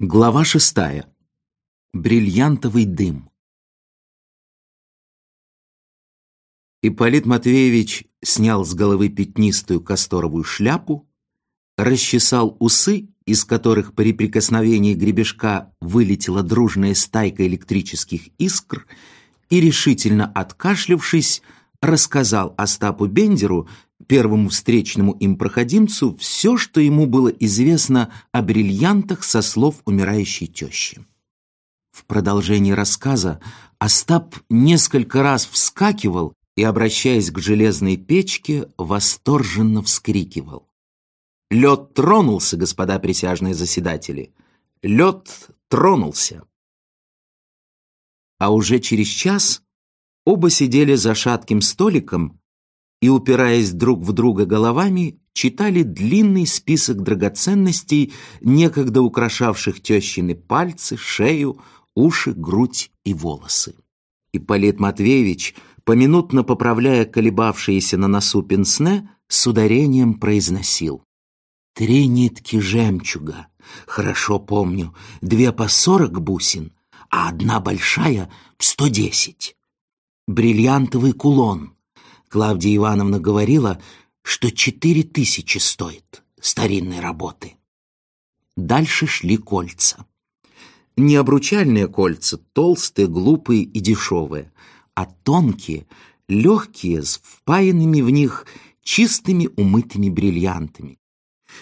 Глава шестая. Бриллиантовый дым. Ипполит Матвеевич снял с головы пятнистую касторовую шляпу, расчесал усы, из которых при прикосновении гребешка вылетела дружная стайка электрических искр, и, решительно откашлившись, рассказал Остапу Бендеру, первому встречному им проходимцу, все, что ему было известно о бриллиантах со слов умирающей тещи. В продолжении рассказа Остап несколько раз вскакивал и, обращаясь к железной печке, восторженно вскрикивал. «Лед тронулся, господа присяжные заседатели! Лед тронулся!» А уже через час Оба сидели за шатким столиком и, упираясь друг в друга головами, читали длинный список драгоценностей, некогда украшавших тещины пальцы, шею, уши, грудь и волосы. Ипполит Матвеевич, поминутно поправляя колебавшиеся на носу пенсне, с ударением произносил. «Три нитки жемчуга, хорошо помню, две по сорок бусин, а одна большая — в сто десять бриллиантовый кулон. Клавдия Ивановна говорила, что четыре тысячи стоит старинной работы. Дальше шли кольца. Не обручальные кольца, толстые, глупые и дешевые, а тонкие, легкие, с впаянными в них чистыми умытыми бриллиантами.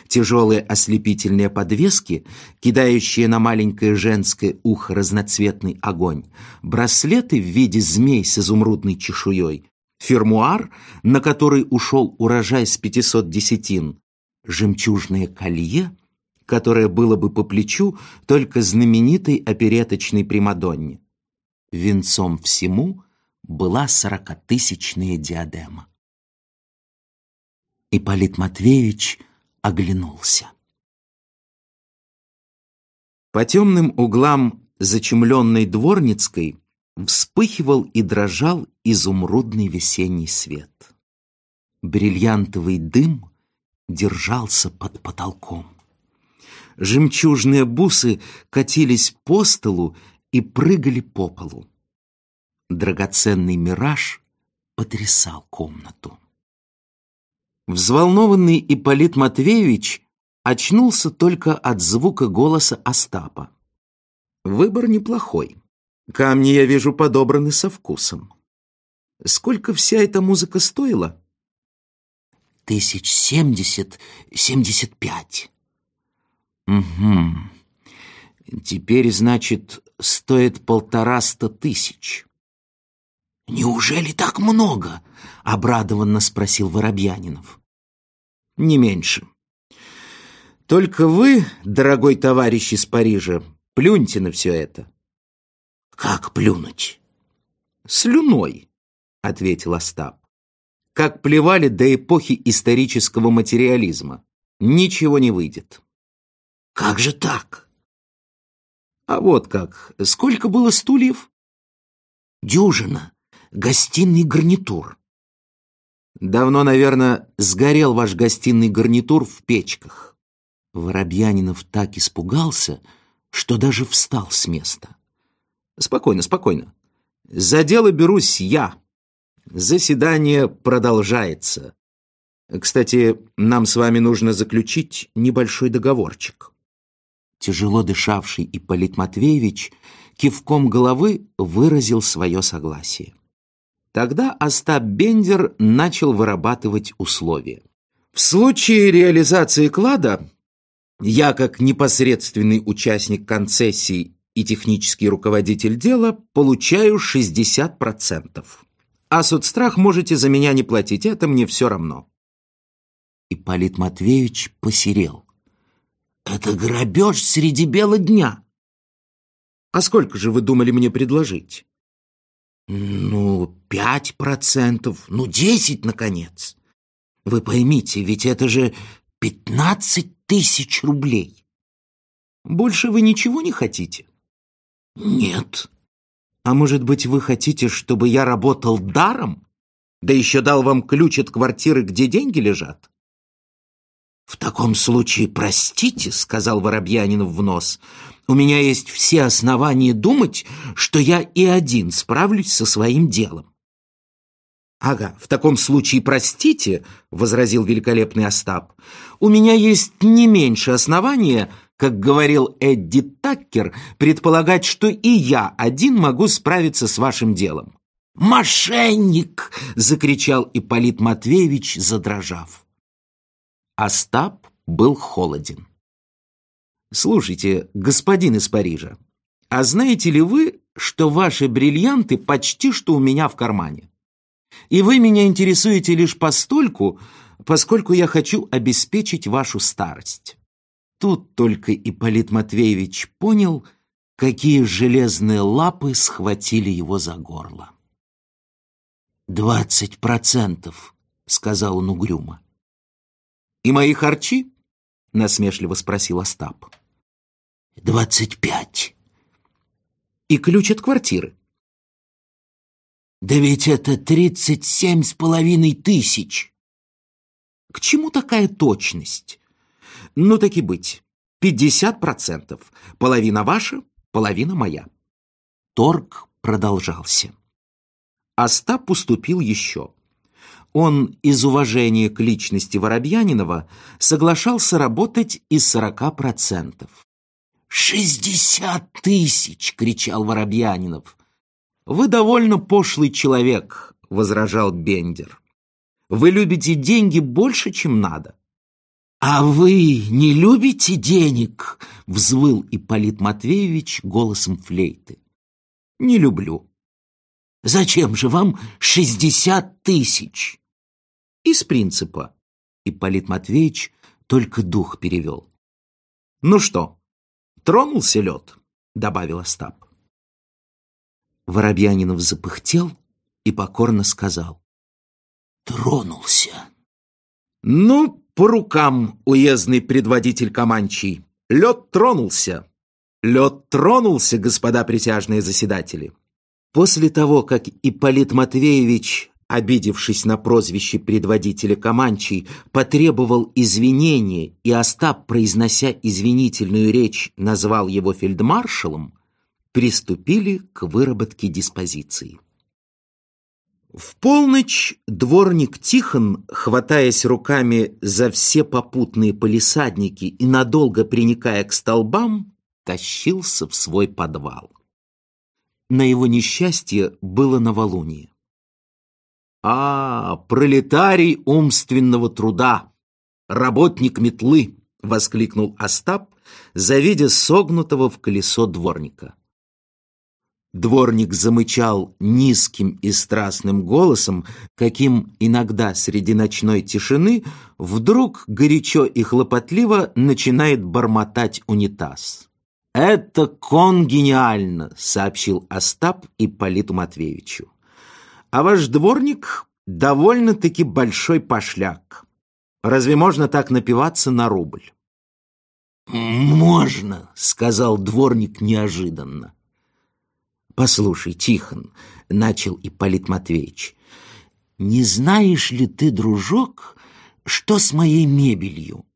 Тяжелые ослепительные подвески, кидающие на маленькое женское ухо разноцветный огонь, браслеты в виде змей с изумрудной чешуей, фермуар, на который ушел урожай с 500 десятин, жемчужное колье, которое было бы по плечу только знаменитой опереточной Примадонне. Венцом всему была сорокатысячная диадема. Ипполит Матвеевич – оглянулся. По темным углам зачемленной дворницкой вспыхивал и дрожал изумрудный весенний свет. Бриллиантовый дым держался под потолком. Жемчужные бусы катились по столу и прыгали по полу. Драгоценный мираж потрясал комнату. Взволнованный Ипполит Матвеевич очнулся только от звука голоса Остапа. Выбор неплохой. Камни, я вижу, подобраны со вкусом. Сколько вся эта музыка стоила? Тысяч семьдесят, семьдесят пять. Угу. Теперь, значит, стоит полтораста тысяч. «Неужели так много?» — обрадованно спросил Воробьянинов. «Не меньше. Только вы, дорогой товарищ из Парижа, плюньте на все это». «Как плюнуть?» «Слюной», — ответил Остап. «Как плевали до эпохи исторического материализма. Ничего не выйдет». «Как же так?» «А вот как. Сколько было стульев?» «Дюжина гостиный гарнитур. Давно, наверное, сгорел ваш гостиный гарнитур в печках. Воробьянинов так испугался, что даже встал с места. Спокойно, спокойно. За дело берусь я. Заседание продолжается. Кстати, нам с вами нужно заключить небольшой договорчик. Тяжело дышавший Ипполит Матвеевич кивком головы выразил свое согласие. Тогда Остап Бендер начал вырабатывать условия. В случае реализации клада я, как непосредственный участник концессии и технический руководитель дела, получаю 60%. А соцстрах можете за меня не платить, это мне все равно. Ипполит Матвеевич посерел. Это грабеж среди бела дня. А сколько же вы думали мне предложить? Ну, пять процентов, ну, десять, наконец. Вы поймите, ведь это же пятнадцать тысяч рублей. Больше вы ничего не хотите? Нет. А может быть, вы хотите, чтобы я работал даром? Да еще дал вам ключ от квартиры, где деньги лежат? «В таком случае, простите, — сказал Воробьянинов в нос, У меня есть все основания думать, что я и один справлюсь со своим делом. «Ага, в таком случае простите», — возразил великолепный Остап, «у меня есть не меньше основания, как говорил Эдди Таккер, предполагать, что и я один могу справиться с вашим делом». «Мошенник!» — закричал Ипполит Матвеевич, задрожав. Остап был холоден. «Слушайте, господин из Парижа, а знаете ли вы, что ваши бриллианты почти что у меня в кармане? И вы меня интересуете лишь постольку, поскольку я хочу обеспечить вашу старость». Тут только Ипполит Матвеевич понял, какие железные лапы схватили его за горло. «Двадцать процентов», — сказал он угрюмо. «И мои харчи?» — насмешливо спросил Остап. «Двадцать пять». «И ключ от квартиры?» «Да ведь это тридцать семь с половиной тысяч!» «К чему такая точность?» «Ну, так и быть. Пятьдесят процентов. Половина ваша, половина моя». Торг продолжался. Остап уступил еще. Он из уважения к личности Воробьянинова соглашался работать из сорока процентов. «Шестьдесят тысяч!» — кричал Воробьянинов. «Вы довольно пошлый человек», — возражал Бендер. «Вы любите деньги больше, чем надо». «А вы не любите денег?» — взвыл Ипполит Матвеевич голосом флейты. «Не люблю», Зачем же вам шестьдесят тысяч? Из принципа. Ипполит Матвеевич только дух перевел. Ну что, тронулся лед? Добавил Остап. Воробьянинов запыхтел и покорно сказал. Тронулся. Ну, по рукам, уездный предводитель Каманчий. Лед тронулся. Лед тронулся, господа присяжные заседатели. После того, как Ипполит Матвеевич, обидевшись на прозвище предводителя Каманчей, потребовал извинения, и Остап, произнося извинительную речь, назвал его фельдмаршалом, приступили к выработке диспозиции. В полночь дворник Тихон, хватаясь руками за все попутные полисадники и надолго приникая к столбам, тащился в свой подвал на его несчастье было новолуние. «А, пролетарий умственного труда, работник метлы!» — воскликнул Остап, завидя согнутого в колесо дворника. Дворник замычал низким и страстным голосом, каким иногда среди ночной тишины вдруг горячо и хлопотливо начинает бормотать унитаз. «Это конгениально», — сообщил Остап Ипполиту Матвеевичу. «А ваш дворник довольно-таки большой пошляк. Разве можно так напиваться на рубль?» «Можно», — сказал дворник неожиданно. «Послушай, Тихон», — начал Ипполит Матвеевич, «не знаешь ли ты, дружок, что с моей мебелью?»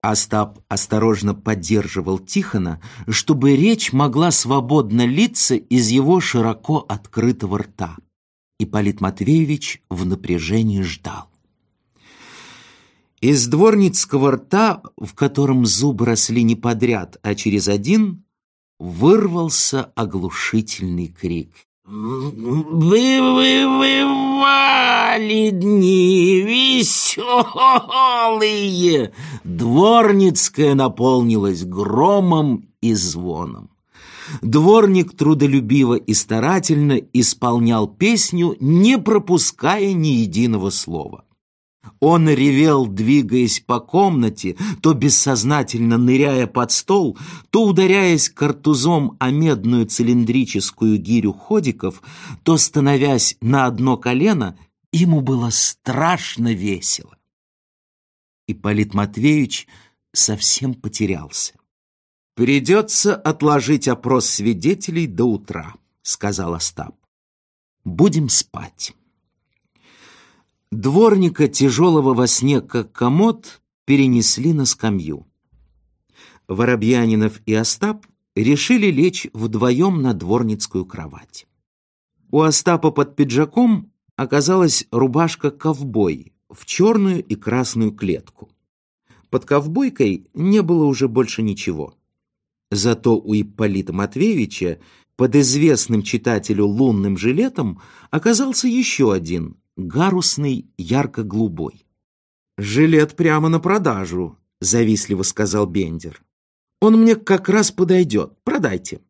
Остап осторожно поддерживал Тихона, чтобы речь могла свободно литься из его широко открытого рта. Ипполит Матвеевич в напряжении ждал. Из дворницкого рта, в котором зубы росли не подряд, а через один, вырвался оглушительный крик. Вы вывывали дни веселые. Дворницкая наполнилась громом и звоном. Дворник трудолюбиво и старательно исполнял песню, не пропуская ни единого слова. Он ревел, двигаясь по комнате, то бессознательно ныряя под стол, то ударяясь картузом о медную цилиндрическую гирю ходиков, то становясь на одно колено, ему было страшно весело. Ипполит Матвеевич совсем потерялся. «Придется отложить опрос свидетелей до утра», — сказал Остап. «Будем спать». Дворника, тяжелого во сне, как комод, перенесли на скамью. Воробьянинов и Остап решили лечь вдвоем на дворницкую кровать. У Остапа под пиджаком оказалась рубашка-ковбой в черную и красную клетку. Под ковбойкой не было уже больше ничего. Зато у Ипполита Матвеевича под известным читателю лунным жилетом оказался еще один, гарусный, ярко-голубой. «Жилет прямо на продажу», — завистливо сказал Бендер. «Он мне как раз подойдет. Продайте».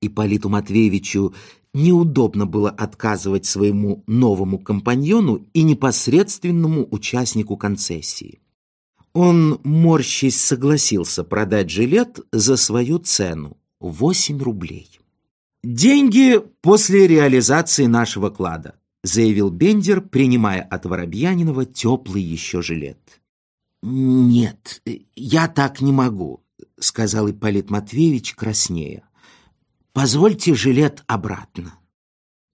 Ипполиту Матвеевичу неудобно было отказывать своему новому компаньону и непосредственному участнику концессии. Он, морщись, согласился продать жилет за свою цену — 8 рублей. «Деньги после реализации нашего клада», — заявил Бендер, принимая от Воробьянинова теплый еще жилет. «Нет, я так не могу», — сказал Ипполит Матвеевич краснея. «Позвольте жилет обратно».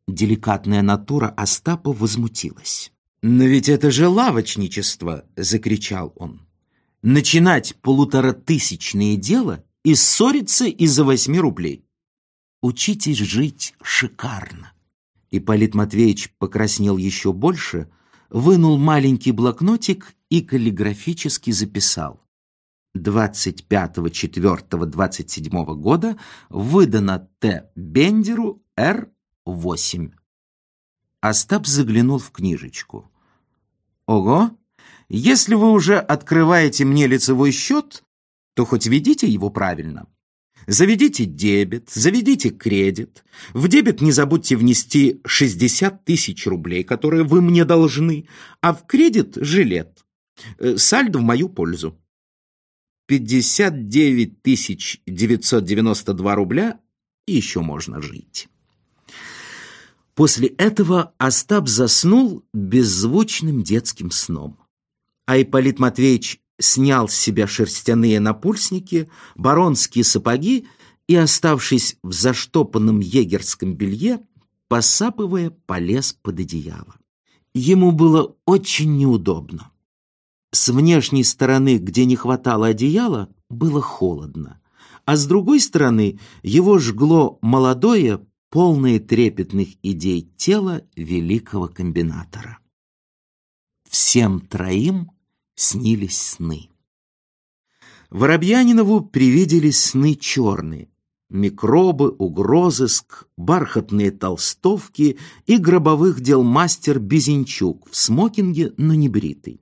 Деликатная натура Остапа возмутилась. «Но ведь это же лавочничество!» — закричал он. «Начинать полуторатысячное дело и ссориться из-за восьми рублей. Учитесь жить шикарно». Ипполит Матвеевич покраснел еще больше, вынул маленький блокнотик и каллиграфически записал. 25.04.27 года выдано Т. Бендеру Р-8. Остап заглянул в книжечку. «Ого! Если вы уже открываете мне лицевой счет, то хоть ведите его правильно. Заведите дебет, заведите кредит. В дебет не забудьте внести 60 тысяч рублей, которые вы мне должны, а в кредит – жилет. Э, сальдо в мою пользу. 59 тысяч 992 рубля, еще можно жить. После этого Остап заснул беззвучным детским сном. А Ипполит Матвеевич снял с себя шерстяные напульсники, баронские сапоги и, оставшись в заштопанном егерском белье, посапывая, полез под одеяло. Ему было очень неудобно. С внешней стороны, где не хватало одеяла, было холодно, а с другой стороны его жгло молодое, полное трепетных идей тело великого комбинатора. Всем троим снились сны. Воробьянинову привиделись сны черные, микробы, угрозыск, бархатные толстовки и гробовых дел мастер Безенчук в смокинге, но не бритый.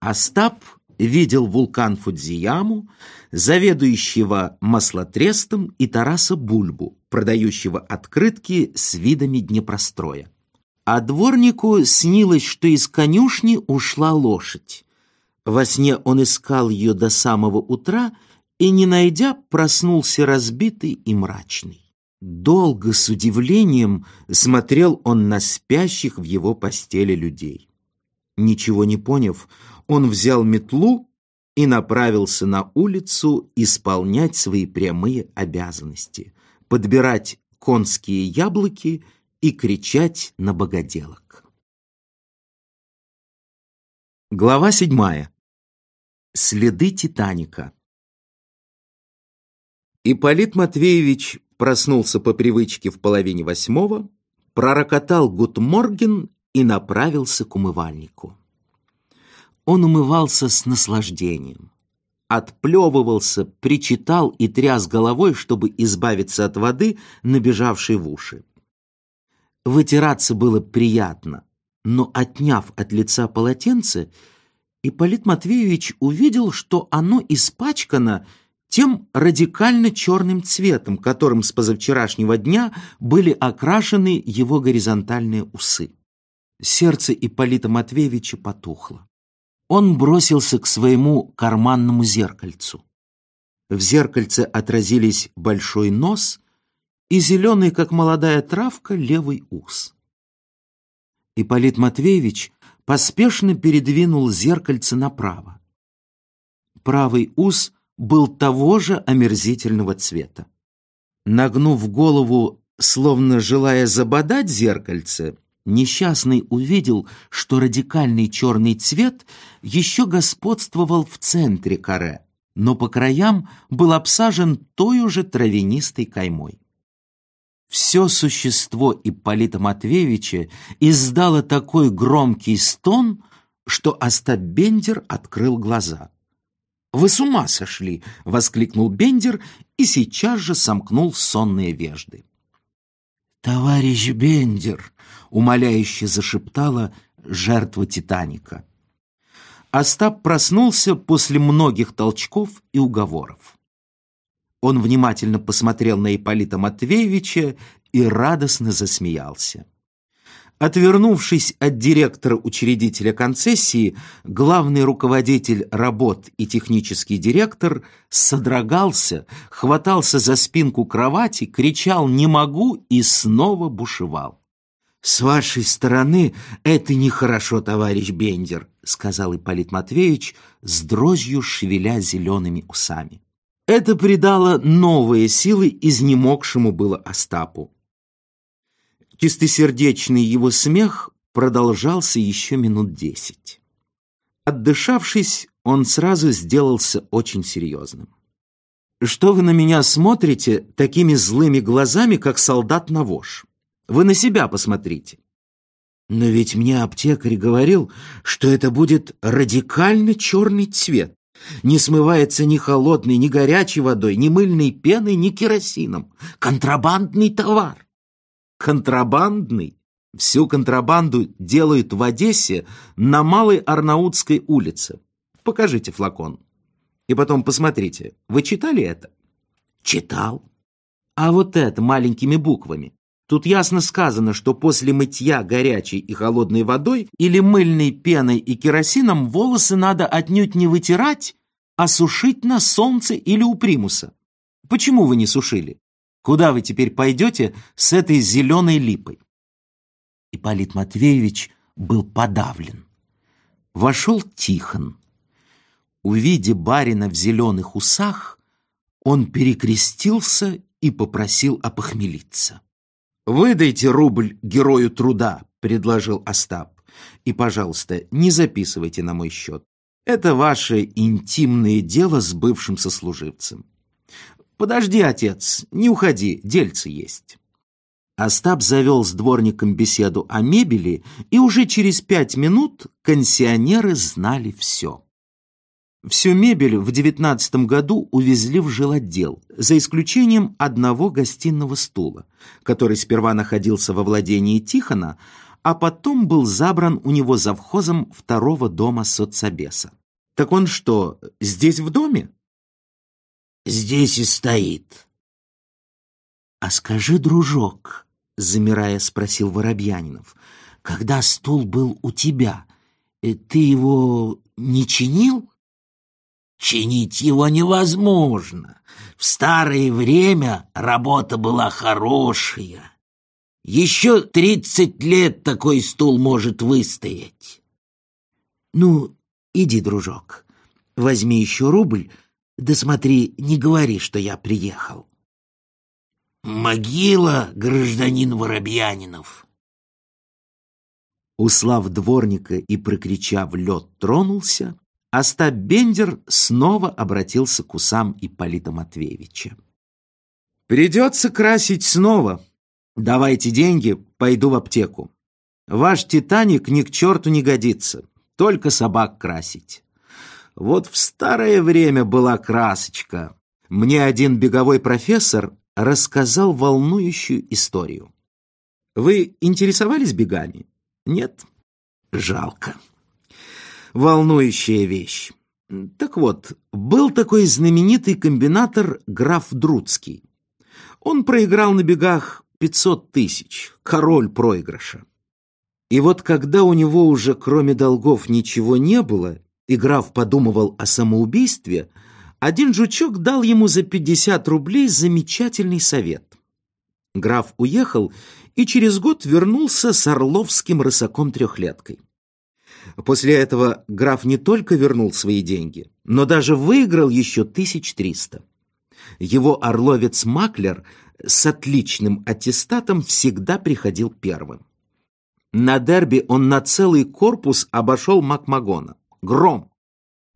Остап видел вулкан Фудзияму, заведующего маслотрестом и Тараса Бульбу, продающего открытки с видами Днепростроя. А дворнику снилось, что из конюшни ушла лошадь. Во сне он искал ее до самого утра и, не найдя, проснулся разбитый и мрачный. Долго с удивлением смотрел он на спящих в его постели людей. Ничего не поняв, он взял метлу и направился на улицу исполнять свои прямые обязанности, подбирать конские яблоки и кричать на богоделок. Глава седьмая. Следы Титаника. Ипполит Матвеевич проснулся по привычке в половине восьмого, пророкотал гутморген и направился к умывальнику. Он умывался с наслаждением. Отплевывался, причитал и тряс головой, чтобы избавиться от воды, набежавшей в уши. Вытираться было приятно, но, отняв от лица полотенце, Ипполит Матвеевич увидел, что оно испачкано тем радикально черным цветом, которым с позавчерашнего дня были окрашены его горизонтальные усы. Сердце Ипполита Матвеевича потухло он бросился к своему карманному зеркальцу. В зеркальце отразились большой нос и зеленый, как молодая травка, левый ус. Ипполит Матвеевич поспешно передвинул зеркальце направо. Правый ус был того же омерзительного цвета. Нагнув голову, словно желая забодать зеркальце, Несчастный увидел, что радикальный черный цвет еще господствовал в центре каре, но по краям был обсажен той же травянистой каймой. Все существо Ипполита Матвеевича издало такой громкий стон, что Остап Бендер открыл глаза. «Вы с ума сошли!» — воскликнул Бендер и сейчас же сомкнул сонные вежды. «Товарищ Бендер!» — умоляюще зашептала жертва Титаника. Остап проснулся после многих толчков и уговоров. Он внимательно посмотрел на Ипполита Матвеевича и радостно засмеялся. Отвернувшись от директора-учредителя концессии, главный руководитель работ и технический директор содрогался, хватался за спинку кровати, кричал «не могу» и снова бушевал. «С вашей стороны это нехорошо, товарищ Бендер», сказал Ипполит Матвеевич, с дрожью шевеля зелеными усами. Это придало новые силы изнемогшему было Остапу. Чистосердечный его смех продолжался еще минут десять. Отдышавшись, он сразу сделался очень серьезным. «Что вы на меня смотрите такими злыми глазами, как солдат на вож? Вы на себя посмотрите». «Но ведь мне аптекарь говорил, что это будет радикально черный цвет. Не смывается ни холодной, ни горячей водой, ни мыльной пеной, ни керосином. Контрабандный товар контрабандный. Всю контрабанду делают в Одессе на Малой Арнаутской улице. Покажите флакон. И потом посмотрите, вы читали это? Читал. А вот это маленькими буквами. Тут ясно сказано, что после мытья горячей и холодной водой или мыльной пеной и керосином волосы надо отнюдь не вытирать, а сушить на солнце или у примуса. Почему вы не сушили? Куда вы теперь пойдете с этой зеленой липой?» Ипполит Матвеевич был подавлен. Вошел Тихон. Увидя барина в зеленых усах, он перекрестился и попросил опохмелиться. «Выдайте рубль герою труда», — предложил Остап. «И, пожалуйста, не записывайте на мой счет. Это ваше интимное дело с бывшим сослуживцем. «Подожди, отец, не уходи, дельцы есть». Остап завел с дворником беседу о мебели, и уже через пять минут консионеры знали все. Всю мебель в девятнадцатом году увезли в жилотдел, за исключением одного гостиного стула, который сперва находился во владении Тихона, а потом был забран у него завхозом второго дома соцобеса. «Так он что, здесь в доме?» здесь и стоит. — А скажи, дружок, — замирая спросил Воробьянинов, — когда стул был у тебя, э, ты его не чинил? — Чинить его невозможно. В старое время работа была хорошая. Еще тридцать лет такой стул может выстоять. — Ну, иди, дружок, возьми еще рубль, да смотри, не говори, что я приехал. Могила, гражданин Воробьянинов. Услав дворника и прокричав «лед тронулся», Остап Бендер снова обратился к усам Ипполита Матвеевича. «Придется красить снова. Давайте деньги, пойду в аптеку. Ваш «Титаник» ни к черту не годится, только собак красить». Вот в старое время была красочка. Мне один беговой профессор рассказал волнующую историю. Вы интересовались бегами? Нет? Жалко. Волнующая вещь. Так вот, был такой знаменитый комбинатор граф Друцкий. Он проиграл на бегах 500 тысяч, король проигрыша. И вот когда у него уже кроме долгов ничего не было, и граф подумывал о самоубийстве, один жучок дал ему за 50 рублей замечательный совет. Граф уехал и через год вернулся с орловским рысаком-трехлеткой. После этого граф не только вернул свои деньги, но даже выиграл еще 1300. Его орловец-маклер с отличным аттестатом всегда приходил первым. На дерби он на целый корпус обошел Макмагона гром.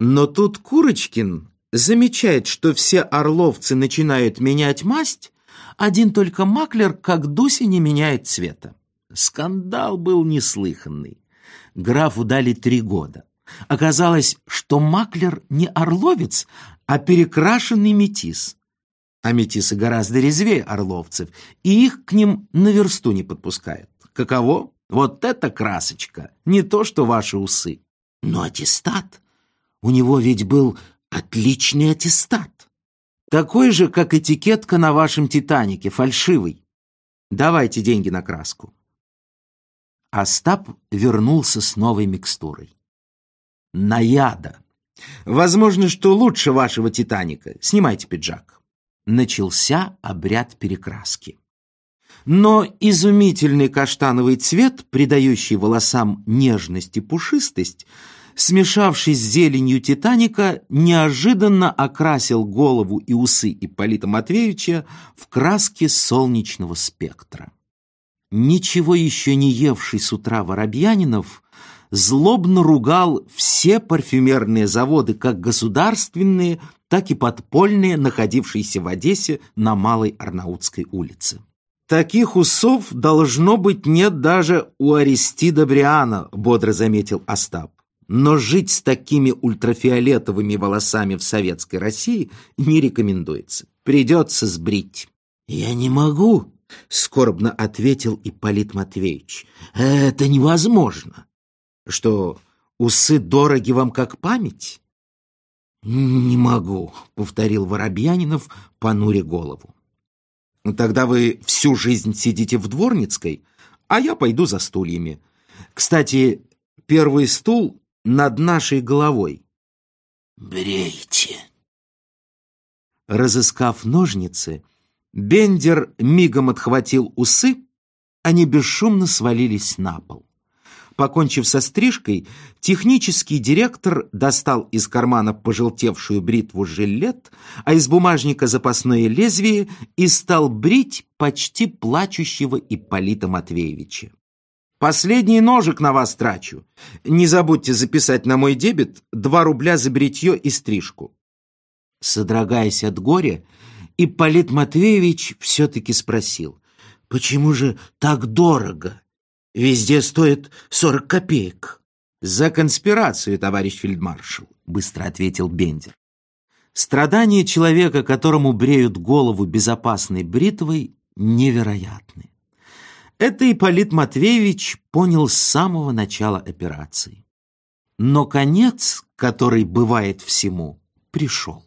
Но тут Курочкин, замечает, что все орловцы начинают менять масть, один только маклер, как Дуся, не меняет цвета. Скандал был неслыханный. Графу дали три года. Оказалось, что маклер не орловец, а перекрашенный метис. А метисы гораздо резвее орловцев, и их к ним на версту не подпускают. Каково? Вот это красочка! Не то, что ваши усы. Но аттестат? У него ведь был отличный аттестат. Такой же, как этикетка на вашем «Титанике», фальшивый. Давайте деньги на краску. Остап вернулся с новой микстурой. Наяда. Возможно, что лучше вашего «Титаника». Снимайте пиджак. Начался обряд перекраски. Но изумительный каштановый цвет, придающий волосам нежность и пушистость, смешавшись с зеленью Титаника, неожиданно окрасил голову и усы Ипполита Матвеевича в краски солнечного спектра. Ничего еще не евший с утра Воробьянинов злобно ругал все парфюмерные заводы, как государственные, так и подпольные, находившиеся в Одессе на Малой Арнаутской улице. «Таких усов, должно быть, нет даже у Аристида Бриана», — бодро заметил Остап. «Но жить с такими ультрафиолетовыми волосами в советской России не рекомендуется. Придется сбрить». «Я не могу», — скорбно ответил Ипполит Матвеевич. «Это невозможно». «Что, усы дороги вам как память?» «Не могу», — повторил Воробьянинов, понуря голову. Тогда вы всю жизнь сидите в Дворницкой, а я пойду за стульями. Кстати, первый стул над нашей головой. Брейте. Разыскав ножницы, Бендер мигом отхватил усы, они бесшумно свалились на пол. Покончив со стрижкой, технический директор достал из кармана пожелтевшую бритву жилет, а из бумажника запасное лезвие и стал брить почти плачущего Ипполита Матвеевича. «Последний ножик на вас трачу. Не забудьте записать на мой дебет два рубля за бритье и стрижку». Содрогаясь от горя, Ипполит Матвеевич все-таки спросил, «Почему же так дорого?» Везде стоит сорок копеек. За конспирацию, товарищ фельдмаршал, быстро ответил Бендер. Страдания человека, которому бреют голову безопасной бритвой, невероятны. Это Ипполит Матвеевич понял с самого начала операции. Но конец, который бывает всему, пришел.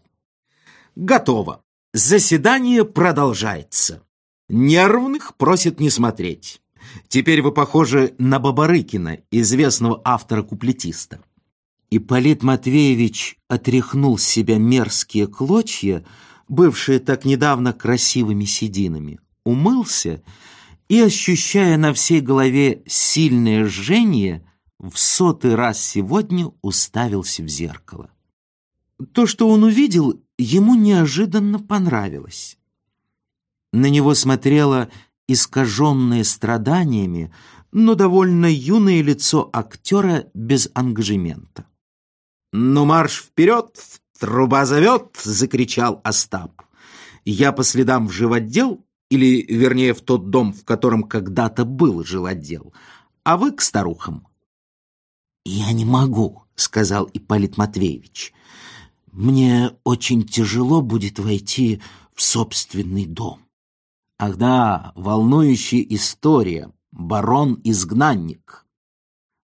Готово. Заседание продолжается. Нервных просит не смотреть. Теперь вы похожи на Бабарыкина, известного автора-куплетиста. Ипполит Матвеевич отряхнул с себя мерзкие клочья, бывшие так недавно красивыми сединами, умылся и, ощущая на всей голове сильное жжение, в сотый раз сегодня уставился в зеркало. То, что он увидел, ему неожиданно понравилось. На него смотрела искаженное страданиями, но довольно юное лицо актера без ангажемента. «Ну, марш вперед! Труба зовет!» — закричал Остап. «Я по следам в животдел, или, вернее, в тот дом, в котором когда-то был жилотдел, а вы к старухам». «Я не могу», — сказал Ипполит Матвеевич. «Мне очень тяжело будет войти в собственный дом». Ах да, волнующая история. Барон-изгнанник.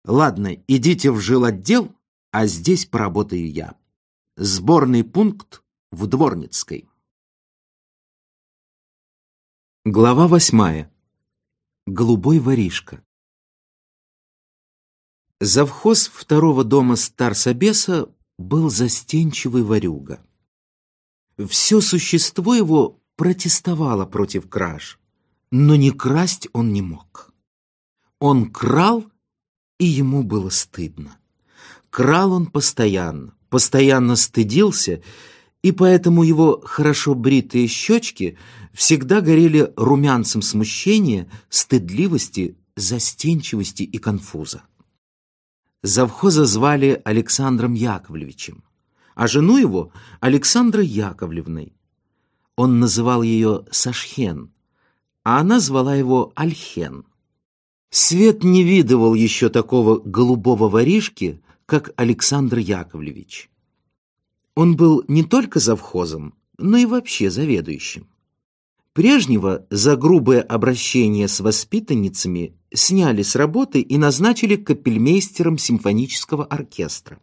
Ладно, идите в жилотдел, а здесь поработаю я. Сборный пункт в Дворницкой. Глава восьмая. Голубой воришка. Завхоз второго дома Старсобеса был застенчивый ворюга. Все существо его протестовала против краж, но не красть он не мог. Он крал, и ему было стыдно. Крал он постоянно, постоянно стыдился, и поэтому его хорошо бритые щечки всегда горели румянцем смущения, стыдливости, застенчивости и конфуза. Завхоза звали Александром Яковлевичем. а жену его — Александрой Яковлевной. Он называл ее Сашхен, а она звала его Альхен. Свет не видывал еще такого голубого воришки, как Александр Яковлевич. Он был не только завхозом, но и вообще заведующим. Прежнего за грубое обращение с воспитанницами сняли с работы и назначили капельмейстером симфонического оркестра.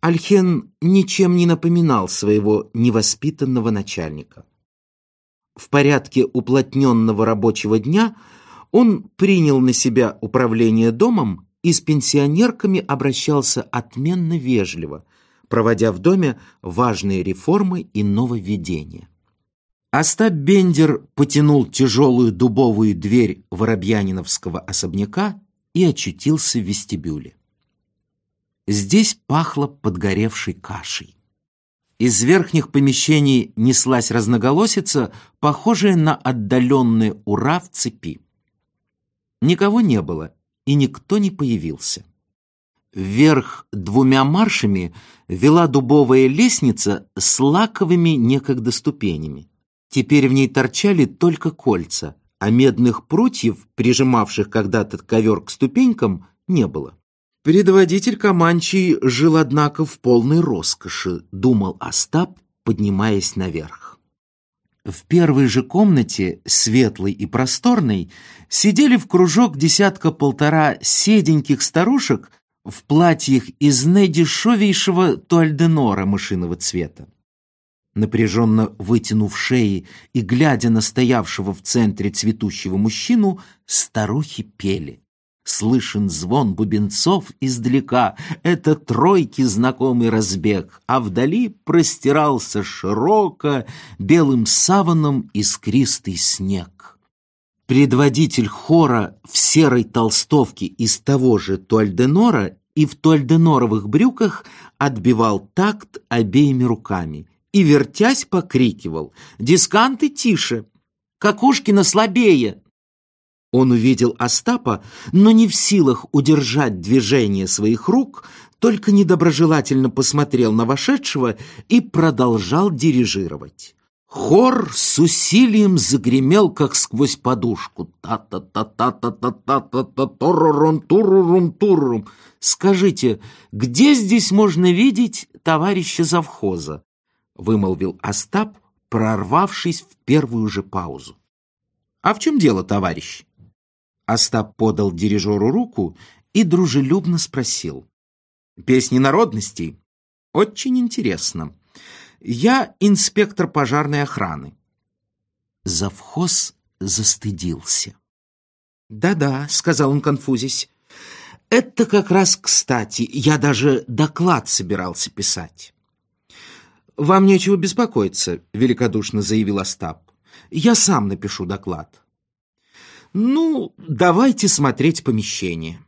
Альхен ничем не напоминал своего невоспитанного начальника. В порядке уплотненного рабочего дня он принял на себя управление домом и с пенсионерками обращался отменно вежливо, проводя в доме важные реформы и нововведения. Остап Бендер потянул тяжелую дубовую дверь Воробьяниновского особняка и очутился в вестибюле. Здесь пахло подгоревшей кашей. Из верхних помещений неслась разноголосица, похожая на отдаленные ура в цепи. Никого не было, и никто не появился. Вверх двумя маршами вела дубовая лестница с лаковыми некогда ступенями. Теперь в ней торчали только кольца, а медных прутьев, прижимавших когда-то ковер к ступенькам, не было. Предводитель Каманчий жил, однако, в полной роскоши, думал Остап, поднимаясь наверх. В первой же комнате, светлой и просторной, сидели в кружок десятка-полтора седеньких старушек в платьях из наидешевейшего туальденора мышиного цвета. Напряженно вытянув шеи и глядя на стоявшего в центре цветущего мужчину, старухи пели. Слышен звон бубенцов издалека, это тройки знакомый разбег, а вдали простирался широко белым саваном искристый снег. Предводитель хора в серой толстовке из того же туальденора и в туальденоровых брюках отбивал такт обеими руками и, вертясь, покрикивал «Дисканты тише! Какушкина слабее!» Он увидел Остапа, но не в силах удержать движение своих рук, только недоброжелательно посмотрел на вошедшего и продолжал дирижировать. Хор с усилием загремел, как сквозь подушку. Та-та-та-та-та-та-та-та-турурум-турурум-турурум. Вымолвил Остап, прорвавшись в первую же паузу. А в чем дело, товарищ? Остап подал дирижеру руку и дружелюбно спросил. «Песни народностей? Очень интересно. Я инспектор пожарной охраны». Завхоз застыдился. «Да-да», — сказал он, конфузясь, — «это как раз кстати. Я даже доклад собирался писать». «Вам нечего беспокоиться», — великодушно заявил Остап. «Я сам напишу доклад». Ну, давайте смотреть помещение.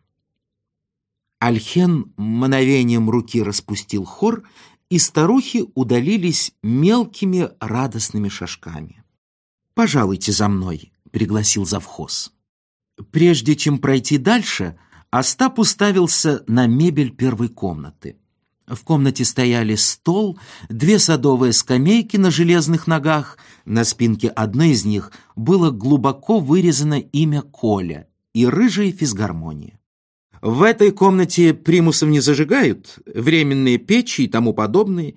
Альхен мгновением руки распустил хор, и старухи удалились мелкими радостными шажками. «Пожалуйте за мной», — пригласил завхоз. Прежде чем пройти дальше, Остап уставился на мебель первой комнаты. В комнате стояли стол, две садовые скамейки на железных ногах. На спинке одной из них было глубоко вырезано имя Коля и рыжая физгармония. В этой комнате примусом не зажигают, временные печи и тому подобное.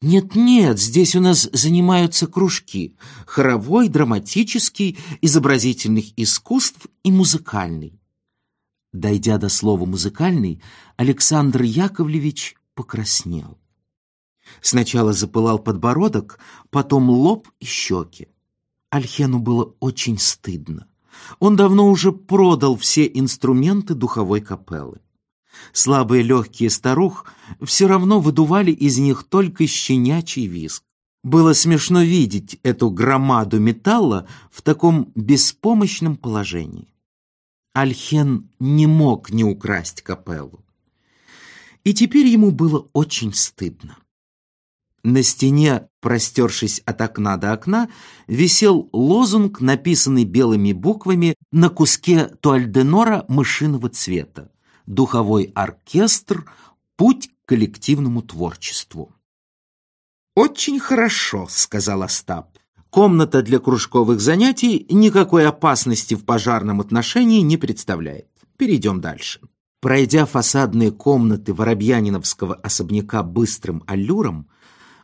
Нет-нет, здесь у нас занимаются кружки. Хоровой, драматический, изобразительных искусств и музыкальный. Дойдя до слова «музыкальный», Александр Яковлевич покраснел. Сначала запылал подбородок, потом лоб и щеки. Альхену было очень стыдно. Он давно уже продал все инструменты духовой капеллы. Слабые легкие старух все равно выдували из них только щенячий виск. Было смешно видеть эту громаду металла в таком беспомощном положении. Альхен не мог не украсть капеллу. И теперь ему было очень стыдно. На стене, простершись от окна до окна, висел лозунг, написанный белыми буквами на куске туальденора мышиного цвета. «Духовой оркестр. Путь к коллективному творчеству. «Очень хорошо», — сказал Остап. «Комната для кружковых занятий никакой опасности в пожарном отношении не представляет. Перейдем дальше». Пройдя фасадные комнаты Воробьяниновского особняка быстрым аллюром,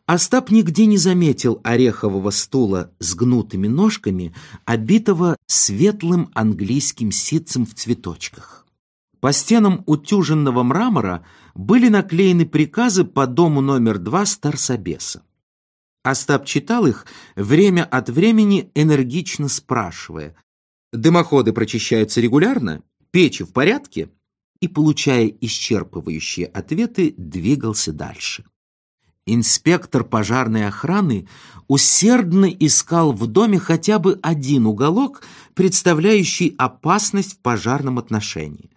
Остап нигде не заметил орехового стула с гнутыми ножками, обитого светлым английским ситцем в цветочках. По стенам утюженного мрамора были наклеены приказы по дому номер два Старсобеса. Остап читал их, время от времени энергично спрашивая, «Дымоходы прочищаются регулярно? Печи в порядке?» И, получая исчерпывающие ответы, двигался дальше. Инспектор пожарной охраны усердно искал в доме хотя бы один уголок, представляющий опасность в пожарном отношении.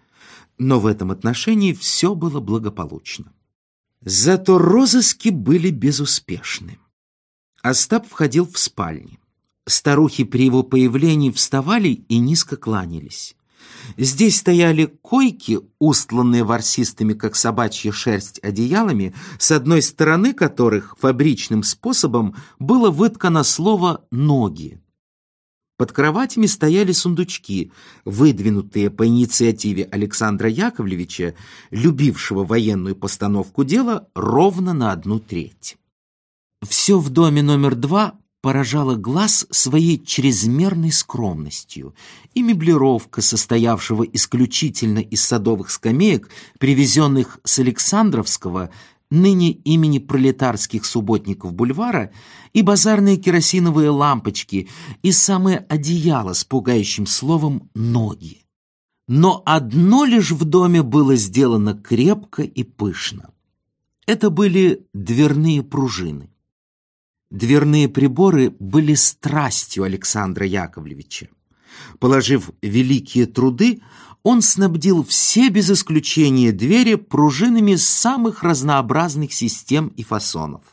Но в этом отношении все было благополучно. Зато розыски были безуспешны. Остап входил в спальни. Старухи при его появлении вставали и низко кланялись. Здесь стояли койки, устланные ворсистыми, как собачья шерсть, одеялами, с одной стороны которых фабричным способом было выткано слово «ноги». Под кроватями стояли сундучки, выдвинутые по инициативе Александра Яковлевича, любившего военную постановку дела ровно на одну треть. Все в доме номер два поражала глаз своей чрезмерной скромностью, и меблировка, состоявшего исключительно из садовых скамеек, привезенных с Александровского, ныне имени пролетарских субботников бульвара, и базарные керосиновые лампочки, и самое одеяло с пугающим словом «ноги». Но одно лишь в доме было сделано крепко и пышно. Это были дверные пружины. Дверные приборы были страстью Александра Яковлевича. Положив великие труды, он снабдил все без исключения двери пружинами самых разнообразных систем и фасонов.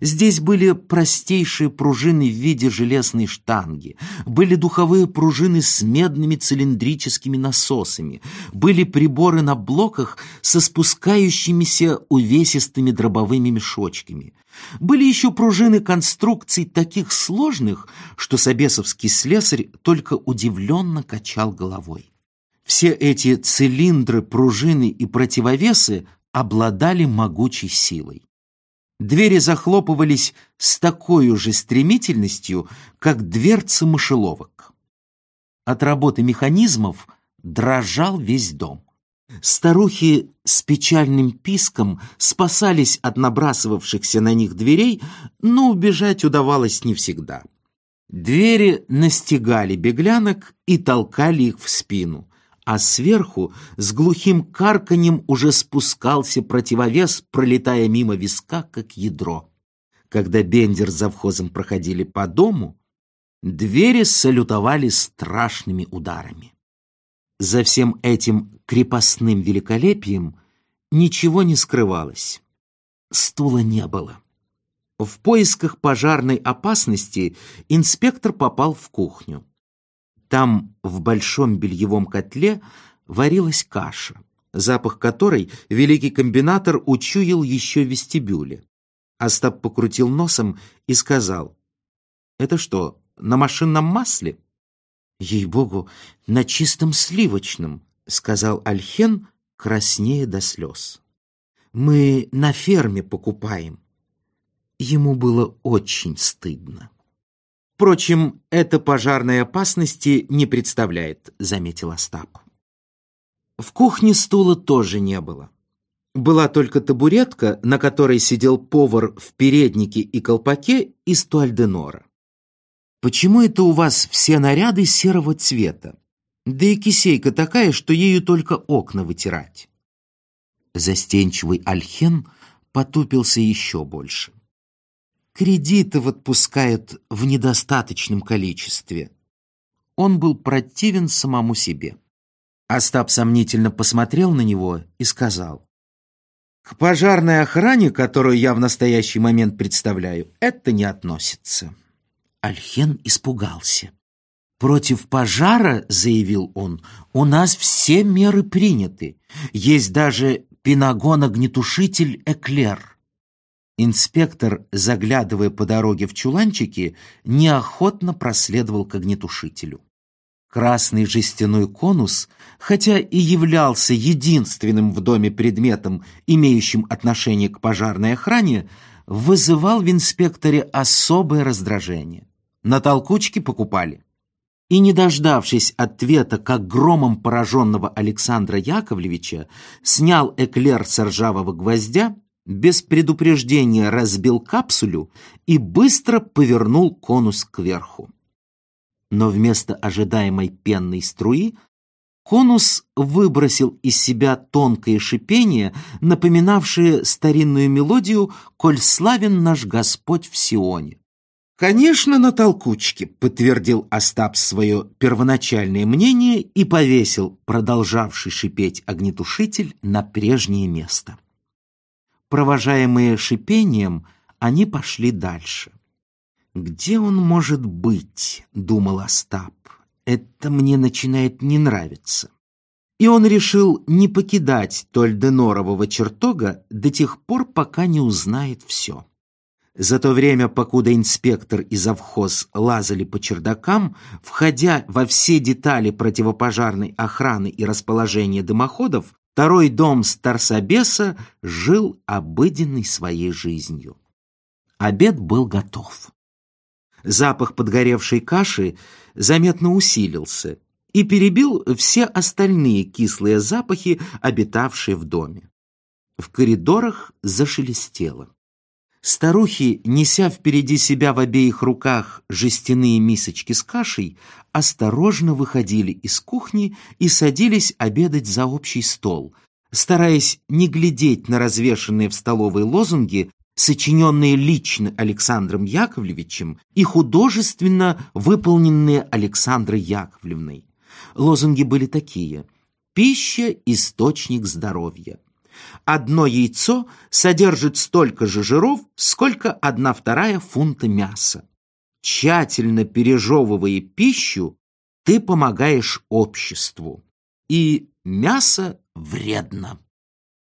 Здесь были простейшие пружины в виде железной штанги, были духовые пружины с медными цилиндрическими насосами, были приборы на блоках со спускающимися увесистыми дробовыми мешочками. Были еще пружины конструкций таких сложных, что собесовский слесарь только удивленно качал головой. Все эти цилиндры, пружины и противовесы обладали могучей силой. Двери захлопывались с такой же стремительностью, как дверцы мышеловок. От работы механизмов дрожал весь дом. Старухи с печальным писком спасались от набрасывавшихся на них дверей, но убежать удавалось не всегда. Двери настигали беглянок и толкали их в спину а сверху с глухим карканьем уже спускался противовес, пролетая мимо виска, как ядро. Когда Бендер с завхозом проходили по дому, двери салютовали страшными ударами. За всем этим крепостным великолепием ничего не скрывалось. Стула не было. В поисках пожарной опасности инспектор попал в кухню. Там, в большом бельевом котле, варилась каша, запах которой великий комбинатор учуял еще в вестибюле. Остап покрутил носом и сказал, «Это что, на машинном масле?» «Ей-богу, на чистом сливочном», — сказал Альхен, краснея до слез. «Мы на ферме покупаем». Ему было очень стыдно. Впрочем, это пожарной опасности не представляет, заметил Остап. В кухне стула тоже не было. Была только табуретка, на которой сидел повар в переднике и колпаке из туальденора. «Почему это у вас все наряды серого цвета? Да и кисейка такая, что ею только окна вытирать». Застенчивый Альхен потупился еще больше кредитов отпускают в недостаточном количестве. Он был противен самому себе. Остап сомнительно посмотрел на него и сказал, «К пожарной охране, которую я в настоящий момент представляю, это не относится». Альхен испугался. «Против пожара, — заявил он, — у нас все меры приняты. Есть даже пинагон-огнетушитель «Эклер». Инспектор, заглядывая по дороге в чуланчики, неохотно проследовал к огнетушителю. Красный жестяной конус, хотя и являлся единственным в доме предметом, имеющим отношение к пожарной охране, вызывал в инспекторе особое раздражение. На толкучке покупали. И, не дождавшись ответа, как громом пораженного Александра Яковлевича, снял эклер с ржавого гвоздя, без предупреждения разбил капсулю и быстро повернул конус кверху но вместо ожидаемой пенной струи конус выбросил из себя тонкое шипение, напоминавшее старинную мелодию «Коль славен наш Господь в Сионе». «Конечно, на толкучке», — подтвердил Остап свое первоначальное мнение и повесил продолжавший шипеть огнетушитель на прежнее место. Провожаемые шипением, они пошли дальше. «Где он может быть?» — думал Остап. «Это мне начинает не нравиться». И он решил не покидать Тольденорового чертога до тех пор, пока не узнает все. За то время, покуда инспектор и завхоз лазали по чердакам, входя во все детали противопожарной охраны и расположения дымоходов, второй дом Старсобеса жил обыденной своей жизнью. Обед был готов. Запах подгоревшей каши заметно усилился и перебил все остальные кислые запахи, обитавшие в доме. В коридорах зашелестело. Старухи, неся впереди себя в обеих руках жестяные мисочки с кашей, осторожно выходили из кухни и садились обедать за общий стол, стараясь не глядеть на развешанные в столовой лозунги, сочиненные лично Александром Яковлевичем и художественно выполненные Александрой Яковлевной. Лозунги были такие «Пища – источник здоровья». Одно яйцо содержит столько же жиров, сколько одна вторая фунта мяса. Тщательно пережевывая пищу, ты помогаешь обществу. И мясо вредно.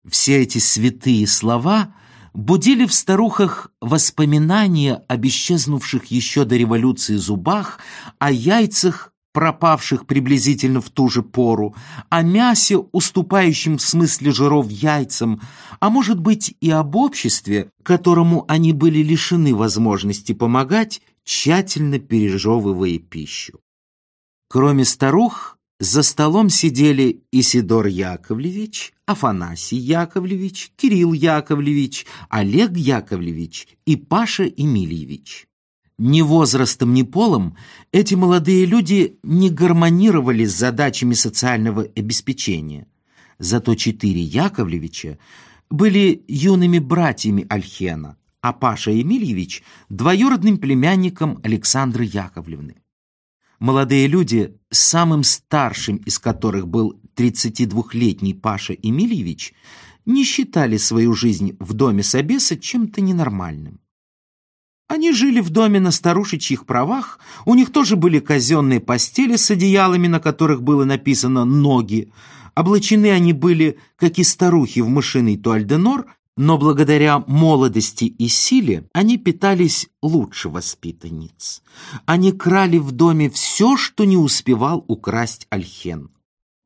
Все эти святые слова – будили в старухах воспоминания об исчезнувших еще до революции зубах, о яйцах, пропавших приблизительно в ту же пору, о мясе, уступающем в смысле жиров яйцам, а может быть и об обществе, которому они были лишены возможности помогать, тщательно пережевывая пищу. Кроме старух, за столом сидели Исидор Яковлевич, Афанасий Яковлевич, Кирилл Яковлевич, Олег Яковлевич и Паша Емельевич. Ни возрастом, ни полом эти молодые люди не гармонировали с задачами социального обеспечения. Зато четыре Яковлевича были юными братьями Альхена, а Паша Емельевич – двоюродным племянником Александры Яковлевны. Молодые люди, самым старшим из которых был 32-летний Паша Емельевич, не считали свою жизнь в доме Собеса чем-то ненормальным. Они жили в доме на старушечьих правах, у них тоже были казенные постели с одеялами, на которых было написано «ноги». Облачены они были, как и старухи, в мышиный туальденор, но благодаря молодости и силе они питались лучше воспитанниц. Они крали в доме все, что не успевал украсть Альхен.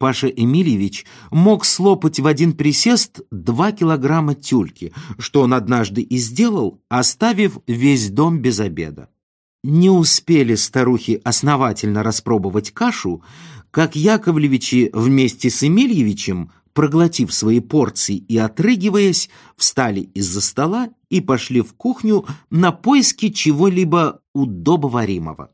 Паша Эмильевич мог слопать в один присест два килограмма тюльки, что он однажды и сделал, оставив весь дом без обеда. Не успели старухи основательно распробовать кашу, как Яковлевичи вместе с Эмильевичем проглотив свои порции и отрыгиваясь, встали из-за стола и пошли в кухню на поиски чего-либо удобоваримого.